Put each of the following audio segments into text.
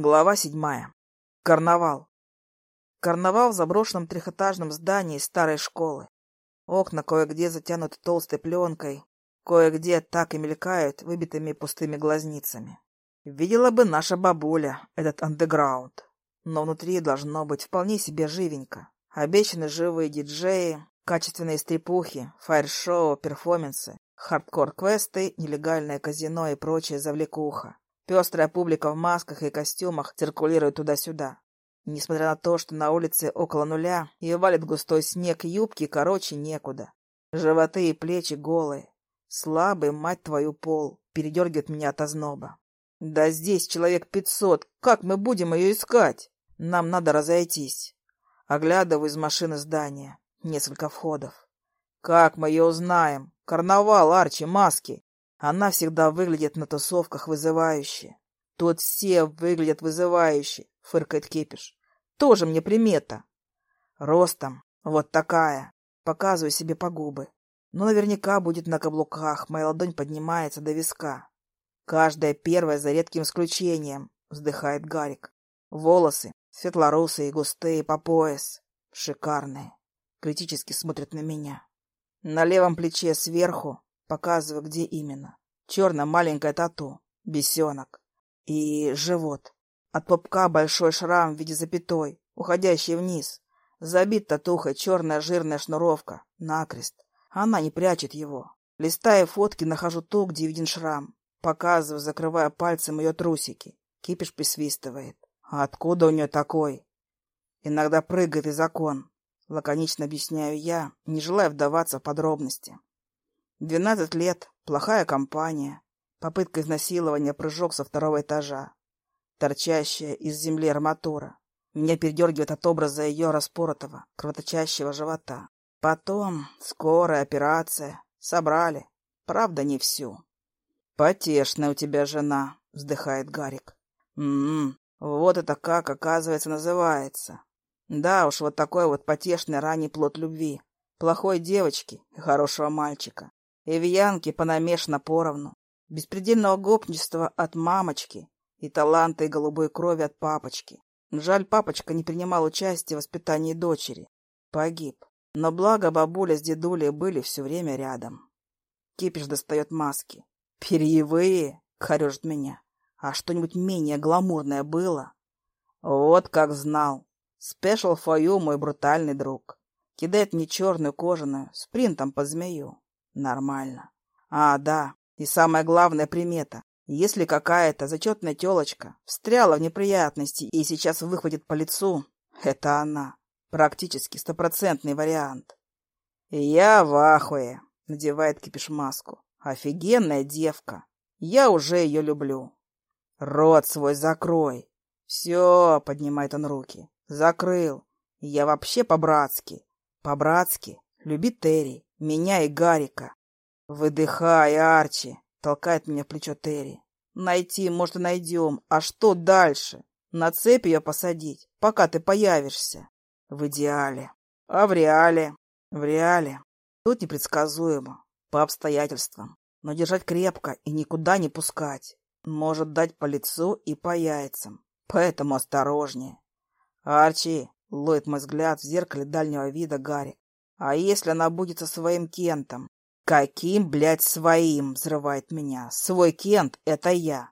Глава седьмая. Карнавал. Карнавал в заброшенном трехэтажном здании старой школы. Окна кое-где затянуты толстой пленкой, кое-где так и мелькают выбитыми пустыми глазницами. Видела бы наша бабуля этот андеграунд. Но внутри должно быть вполне себе живенько. Обещаны живые диджеи, качественные стрипухи, фаер-шоу, перформансы, хардкор-квесты, нелегальное казино и прочая завлекуха. Пестрая публика в масках и костюмах циркулирует туда-сюда. Несмотря на то, что на улице около нуля и валит густой снег, юбки короче некуда. Животы и плечи голые. Слабый, мать твою, пол. Передергивает меня от озноба. Да здесь человек пятьсот. Как мы будем ее искать? Нам надо разойтись. Оглядываю из машины здания. Несколько входов. Как мы ее узнаем? Карнавал, Арчи, маски. Она всегда выглядит на тусовках вызывающе. Тут все выглядят вызывающе, фыркает Кипиш. Тоже мне примета. Ростом вот такая. Показываю себе по губы. Но наверняка будет на каблуках. Моя ладонь поднимается до виска. Каждая первая за редким исключением, вздыхает Гарик. Волосы светлорусые, густые, по пояс. Шикарные. Критически смотрят на меня. На левом плече сверху Показываю, где именно. Черная маленькая тату. Бесенок. И живот. От попка большой шрам в виде запятой, уходящий вниз. Забит татухой черная жирная шнуровка. Накрест. Она не прячет его. Листая фотки, нахожу ту, где виден шрам. Показываю, закрывая пальцем ее трусики. Кипиш присвистывает. А откуда у нее такой? Иногда прыгает из окон. Лаконично объясняю я, не желая вдаваться в подробности. Двенадцать лет, плохая компания, попытка изнасилования, прыжок со второго этажа, торчащая из земли арматура. Меня передергивает от образа ее распоротого, кровоточащего живота. Потом скорая операция. Собрали. Правда, не всю. «Потешная у тебя жена», — вздыхает Гарик. «М-м, вот это как, оказывается, называется. Да уж, вот такой вот потешный ранний плод любви. Плохой девочки и хорошего мальчика. И в Янке понамешано поровну. Беспредельного гопничества от мамочки и таланта и голубой крови от папочки. Жаль, папочка не принимал участия в воспитании дочери. Погиб. Но благо бабуля с дедулей были все время рядом. Кипиш достает маски. «Перьевые?» — хорежит меня. «А что-нибудь менее гламурное было?» «Вот как знал. Спешл you, мой брутальный друг. Кидает мне черную кожаную, с принтом под змею. Нормально. А, да, и самая главная примета. Если какая-то зачетная телочка встряла в неприятности и сейчас выхватит по лицу, это она. Практически стопроцентный вариант. я в ахуе, надевает кипиш маску. Офигенная девка. Я уже ее люблю. Рот свой закрой. Все, поднимает он руки. Закрыл. Я вообще по-братски. По-братски. Любит Терри. Меня и Гарика. Выдыхай, Арчи, толкает меня в плечо Терри. Найти, может, и найдем. А что дальше? На цепь ее посадить, пока ты появишься. В идеале. А в реале? В реале. Тут непредсказуемо. По обстоятельствам. Но держать крепко и никуда не пускать. Может дать по лицу и по яйцам. Поэтому осторожнее. Арчи, ловит мой взгляд в зеркале дальнего вида Гарик. А если она будет со своим Кентом? Каким, блядь, своим? Взрывает меня. Свой Кент — это я.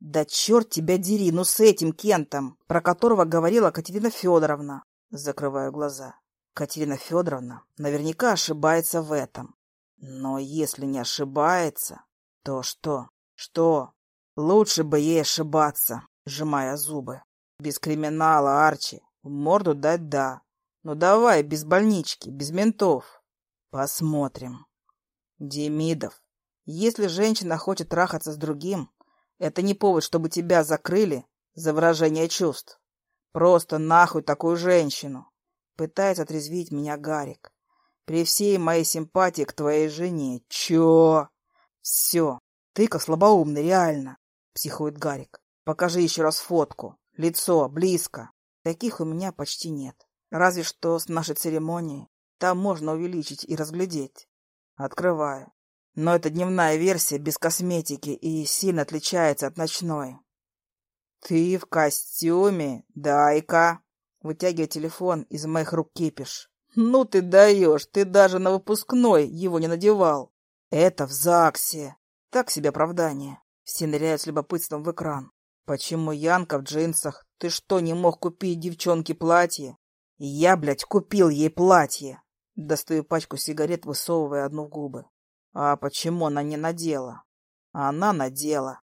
Да черт тебя дери, ну с этим Кентом, про которого говорила Катерина Федоровна. Закрываю глаза. Катерина Федоровна наверняка ошибается в этом. Но если не ошибается, то что? Что? Лучше бы ей ошибаться, сжимая зубы. Без криминала, Арчи. В морду дать да. Ну давай, без больнички, без ментов. Посмотрим. Демидов, если женщина хочет трахаться с другим, это не повод, чтобы тебя закрыли за выражение чувств. Просто нахуй такую женщину. Пытается отрезвить меня Гарик. При всей моей симпатии к твоей жене. Чё? Все. Ты как слабоумный, реально. Психует Гарик. Покажи еще раз фотку. Лицо, близко. Таких у меня почти нет. Разве что с нашей церемонии. Там можно увеличить и разглядеть. Открываю. Но это дневная версия без косметики и сильно отличается от ночной. Ты в костюме? Дай-ка. Вытягивая телефон из моих рук кипиш. Ну ты даешь, ты даже на выпускной его не надевал. Это в ЗАГСе. Так себе оправдание. Все ныряют с любопытством в экран. Почему Янка в джинсах? Ты что, не мог купить девчонке платье? Я, блядь, купил ей платье. Достаю пачку сигарет, высовывая одну в губы. А почему она не надела? Она надела.